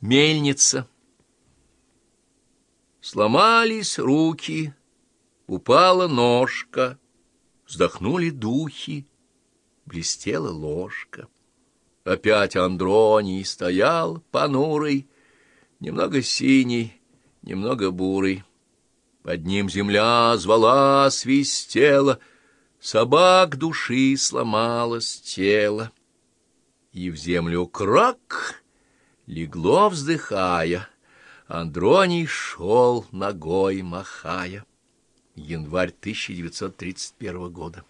Мельница. Сломались руки, упала ножка, вздохнули духи, блестела ложка. Опять Андроний стоял понурый, немного синий, немного бурый. Под ним земля звала, свистела, собак души сломалось тело. И в землю крак легло, вздыхая, Андроний шел ногой махая. Январь 1931 года.